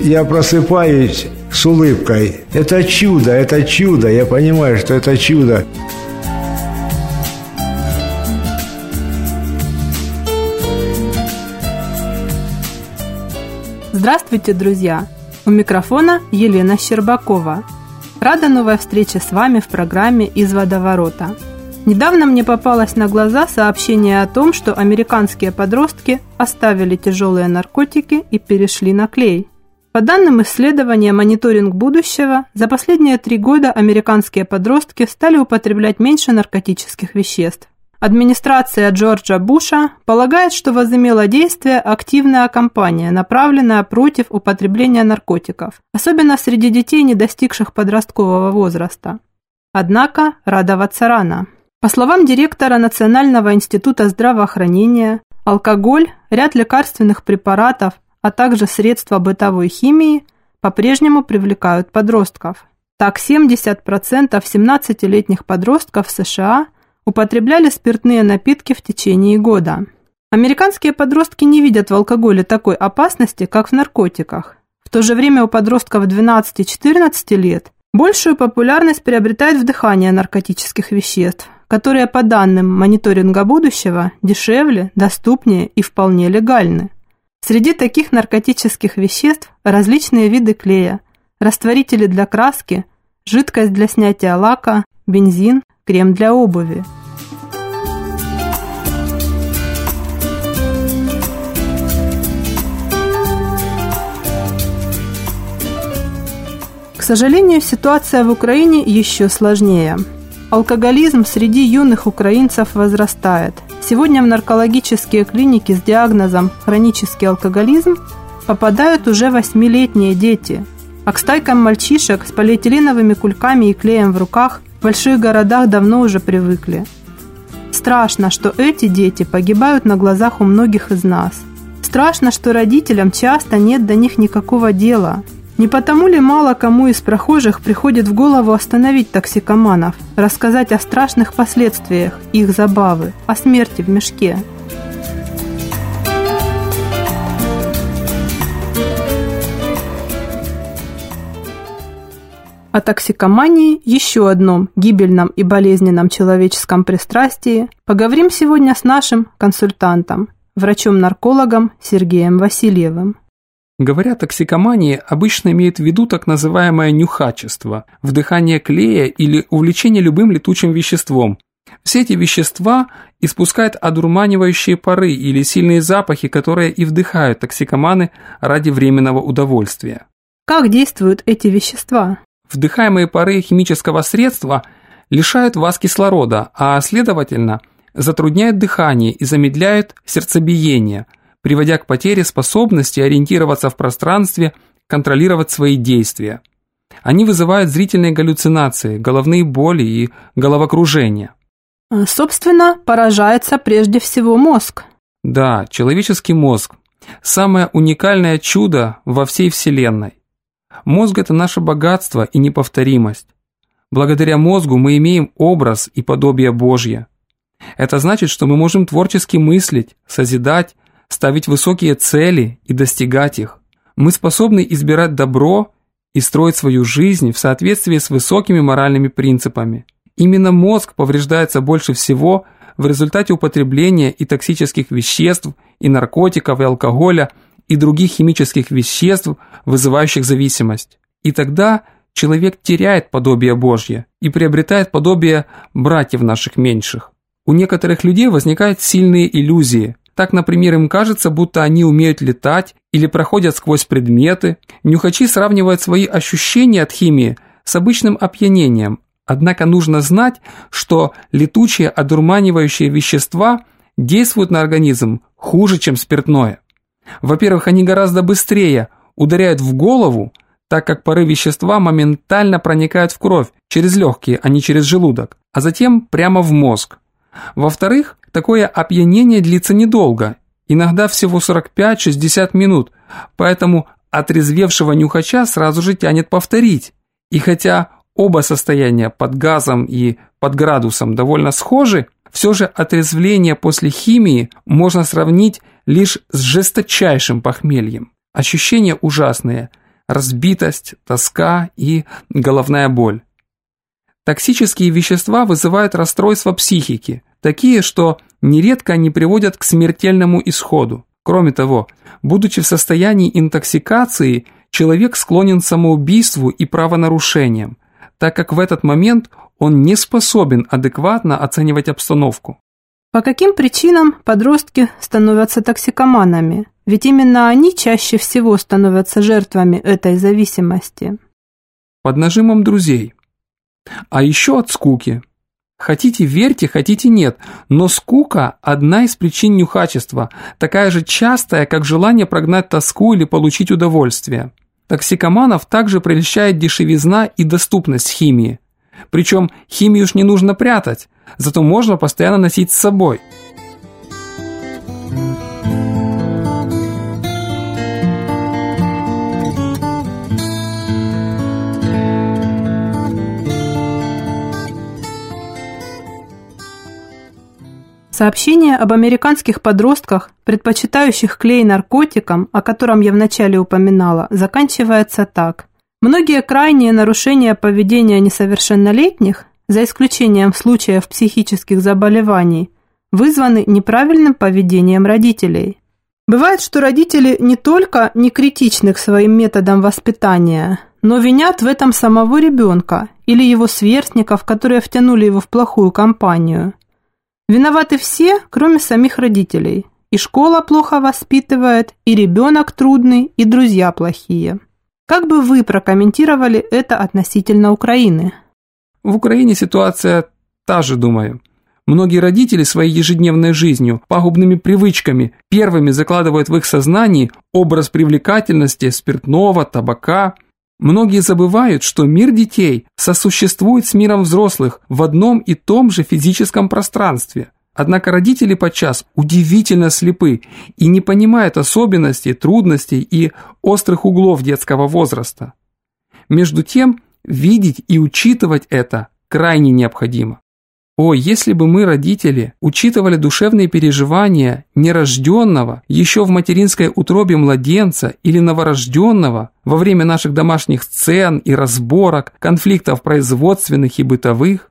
Я просыпаюсь с улыбкой. Это чудо, это чудо. Я понимаю, что это чудо. Здравствуйте, друзья! У микрофона Елена Щербакова. Рада новой встрече с вами в программе «Из водоворота». Недавно мне попалось на глаза сообщение о том, что американские подростки оставили тяжелые наркотики и перешли на клей. По данным исследования «Мониторинг будущего», за последние три года американские подростки стали употреблять меньше наркотических веществ. Администрация Джорджа Буша полагает, что возымела действие активная кампания, направленная против употребления наркотиков, особенно среди детей, не достигших подросткового возраста. Однако радоваться рано. По словам директора Национального института здравоохранения, алкоголь, ряд лекарственных препаратов, а также средства бытовой химии по-прежнему привлекают подростков. Так, 70% 17-летних подростков в США – употребляли спиртные напитки в течение года. Американские подростки не видят в алкоголе такой опасности, как в наркотиках. В то же время у подростков 12-14 лет большую популярность приобретает вдыхание наркотических веществ, которые, по данным мониторинга будущего, дешевле, доступнее и вполне легальны. Среди таких наркотических веществ различные виды клея, растворители для краски, жидкость для снятия лака, бензин, крем для обуви – сожалению, ситуация в Украине еще сложнее. Алкоголизм среди юных украинцев возрастает. Сегодня в наркологические клиники с диагнозом хронический алкоголизм попадают уже восьмилетние дети. А к стайкам мальчишек с полиэтиленовыми кульками и клеем в руках в больших городах давно уже привыкли. Страшно, что эти дети погибают на глазах у многих из нас. Страшно, что родителям часто нет до них никакого дела – не потому ли мало кому из прохожих приходит в голову остановить токсикоманов, рассказать о страшных последствиях их забавы, о смерти в мешке? О токсикомании, еще одном гибельном и болезненном человеческом пристрастии, поговорим сегодня с нашим консультантом, врачом-наркологом Сергеем Васильевым. Говоря о токсикомании, обычно имеют в виду так называемое нюхачество, вдыхание клея или увлечение любым летучим веществом. Все эти вещества испускают одурманивающие пары или сильные запахи, которые и вдыхают токсикоманы ради временного удовольствия. Как действуют эти вещества? Вдыхаемые пары химического средства лишают вас кислорода, а следовательно затрудняют дыхание и замедляют сердцебиение – приводя к потере способности ориентироваться в пространстве, контролировать свои действия. Они вызывают зрительные галлюцинации, головные боли и головокружение. А, собственно, поражается прежде всего мозг. Да, человеческий мозг – самое уникальное чудо во всей Вселенной. Мозг – это наше богатство и неповторимость. Благодаря мозгу мы имеем образ и подобие Божье. Это значит, что мы можем творчески мыслить, созидать, ставить высокие цели и достигать их. Мы способны избирать добро и строить свою жизнь в соответствии с высокими моральными принципами. Именно мозг повреждается больше всего в результате употребления и токсических веществ, и наркотиков, и алкоголя, и других химических веществ, вызывающих зависимость. И тогда человек теряет подобие Божье и приобретает подобие братьев наших меньших. У некоторых людей возникают сильные иллюзии. Так, например, им кажется, будто они умеют летать или проходят сквозь предметы. Нюхачи сравнивают свои ощущения от химии с обычным опьянением. Однако нужно знать, что летучие одурманивающие вещества действуют на организм хуже, чем спиртное. Во-первых, они гораздо быстрее ударяют в голову, так как пары вещества моментально проникают в кровь через легкие, а не через желудок, а затем прямо в мозг. Во-вторых, такое опьянение длится недолго, иногда всего 45-60 минут, поэтому отрезвевшего нюхача сразу же тянет повторить. И хотя оба состояния под газом и под градусом довольно схожи, все же отрезвление после химии можно сравнить лишь с жесточайшим похмельем. Ощущения ужасные – разбитость, тоска и головная боль. Токсические вещества вызывают расстройства психики, такие, что нередко они приводят к смертельному исходу. Кроме того, будучи в состоянии интоксикации, человек склонен к самоубийству и правонарушениям, так как в этот момент он не способен адекватно оценивать обстановку. По каким причинам подростки становятся токсикоманами? Ведь именно они чаще всего становятся жертвами этой зависимости. Под нажимом друзей. А еще от скуки. Хотите верьте, хотите нет, но скука – одна из причин нюхачества, такая же частая, как желание прогнать тоску или получить удовольствие. Токсикоманов также прельщает дешевизна и доступность химии. Причем химию уж не нужно прятать, зато можно постоянно носить с собой. Сообщение об американских подростках, предпочитающих клей наркотикам, о котором я вначале упоминала, заканчивается так. Многие крайние нарушения поведения несовершеннолетних, за исключением случаев психических заболеваний, вызваны неправильным поведением родителей. Бывает, что родители не только не критичны к своим методам воспитания, но винят в этом самого ребенка или его сверстников, которые втянули его в плохую компанию. Виноваты все, кроме самих родителей. И школа плохо воспитывает, и ребенок трудный, и друзья плохие. Как бы вы прокомментировали это относительно Украины? В Украине ситуация та же, думаю. Многие родители своей ежедневной жизнью, пагубными привычками первыми закладывают в их сознании образ привлекательности спиртного, табака. Многие забывают, что мир детей сосуществует с миром взрослых в одном и том же физическом пространстве – Однако родители подчас удивительно слепы и не понимают особенностей, трудностей и острых углов детского возраста. Между тем, видеть и учитывать это крайне необходимо. О, если бы мы, родители, учитывали душевные переживания нерожденного, еще в материнской утробе младенца или новорожденного, во время наших домашних сцен и разборок, конфликтов производственных и бытовых,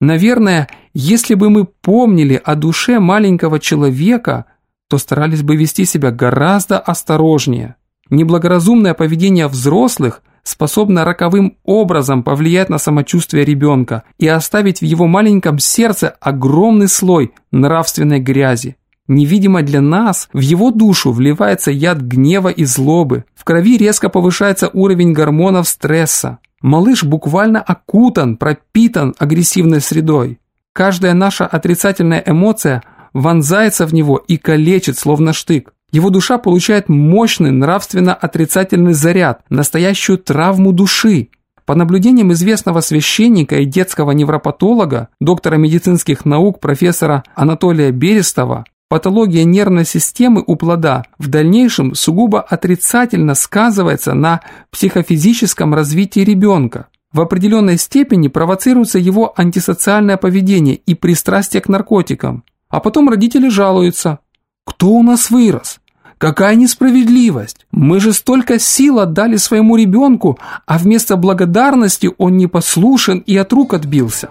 Наверное, если бы мы помнили о душе маленького человека, то старались бы вести себя гораздо осторожнее. Неблагоразумное поведение взрослых способно роковым образом повлиять на самочувствие ребенка и оставить в его маленьком сердце огромный слой нравственной грязи. Невидимо для нас, в его душу вливается яд гнева и злобы, в крови резко повышается уровень гормонов стресса, Малыш буквально окутан, пропитан агрессивной средой. Каждая наша отрицательная эмоция вонзается в него и калечит, словно штык. Его душа получает мощный нравственно-отрицательный заряд, настоящую травму души. По наблюдениям известного священника и детского невропатолога, доктора медицинских наук профессора Анатолия Берестова, Патология нервной системы у плода в дальнейшем сугубо отрицательно сказывается на психофизическом развитии ребенка. В определенной степени провоцируется его антисоциальное поведение и пристрастие к наркотикам. А потом родители жалуются. Кто у нас вырос? Какая несправедливость! Мы же столько сил отдали своему ребенку, а вместо благодарности он не послушен и от рук отбился.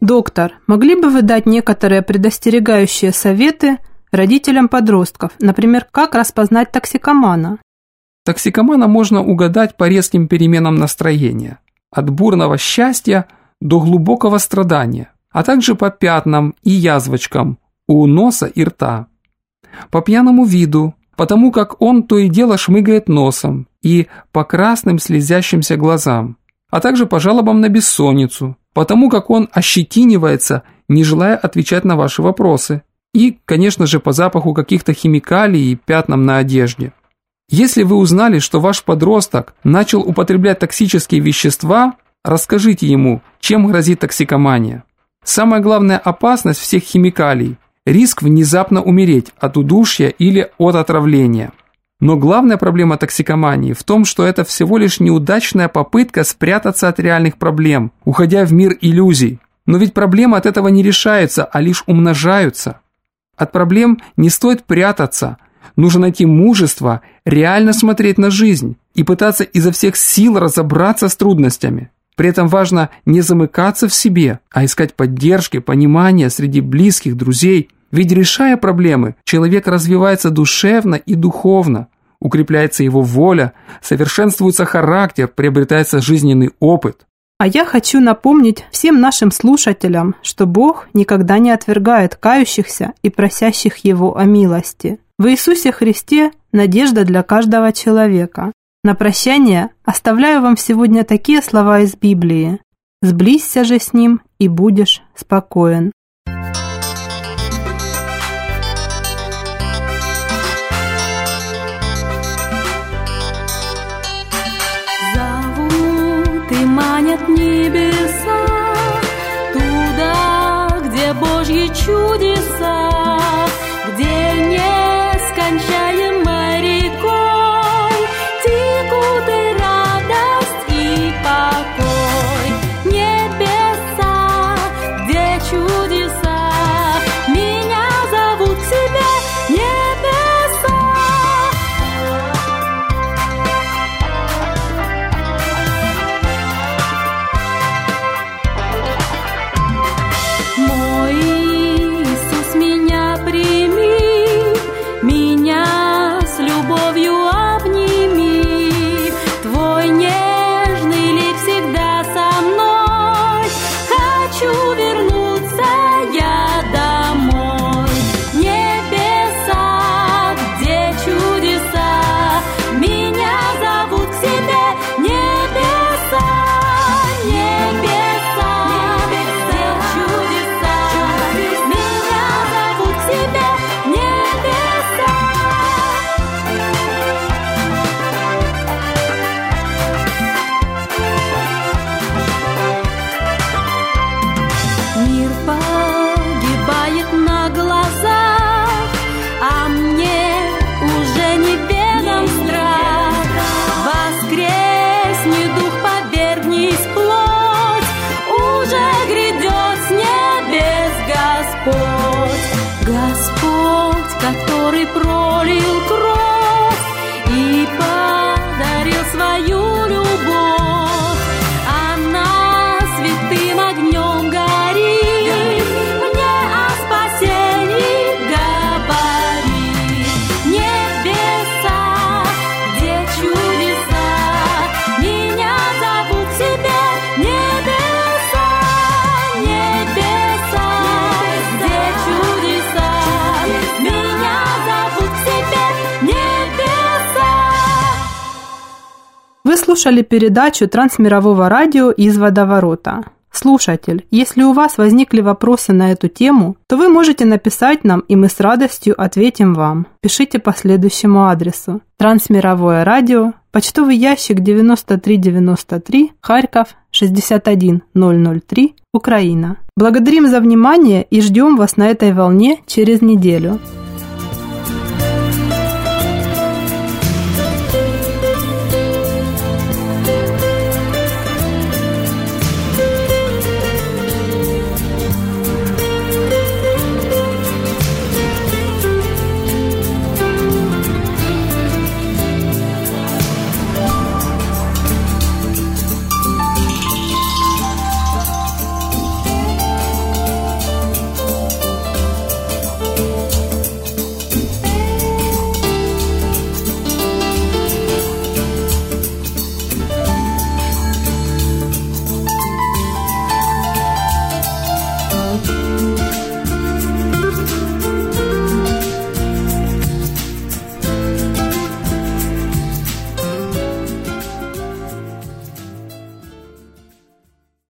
«Доктор, могли бы вы дать некоторые предостерегающие советы родителям подростков, например, как распознать токсикомана? Токсикомана можно угадать по резким переменам настроения, от бурного счастья до глубокого страдания, а также по пятнам и язвочкам у носа и рта. По пьяному виду, потому как он то и дело шмыгает носом, и по красным слезящимся глазам, а также по жалобам на бессонницу, потому как он ощетинивается, не желая отвечать на ваши вопросы, и, конечно же, по запаху каких-то химикалий и пятнам на одежде. Если вы узнали, что ваш подросток начал употреблять токсические вещества, расскажите ему, чем грозит токсикомания. Самая главная опасность всех химикалий – риск внезапно умереть от удушья или от отравления. Но главная проблема токсикомании в том, что это всего лишь неудачная попытка спрятаться от реальных проблем, уходя в мир иллюзий. Но ведь проблемы от этого не решаются, а лишь умножаются. От проблем не стоит прятаться, нужно найти мужество, реально смотреть на жизнь и пытаться изо всех сил разобраться с трудностями. При этом важно не замыкаться в себе, а искать поддержки, понимания среди близких, друзей. Ведь решая проблемы, человек развивается душевно и духовно, укрепляется его воля, совершенствуется характер, приобретается жизненный опыт. А я хочу напомнить всем нашим слушателям, что Бог никогда не отвергает кающихся и просящих Его о милости. В Иисусе Христе надежда для каждого человека. На прощание оставляю вам сегодня такие слова из Библии. «Сблизься же с Ним, и будешь спокоен». Манят небеса Туда, где Божьи чудеса Господь. Который пролил кровь слушали передачу Трансмирового радио из водоворота. Слушатель, если у вас возникли вопросы на эту тему, то вы можете написать нам, и мы с радостью ответим вам. Пишите по следующему адресу. Трансмировое радио, почтовый ящик 9393, Харьков 61003, Украина. Благодарим за внимание и ждем вас на этой волне через неделю.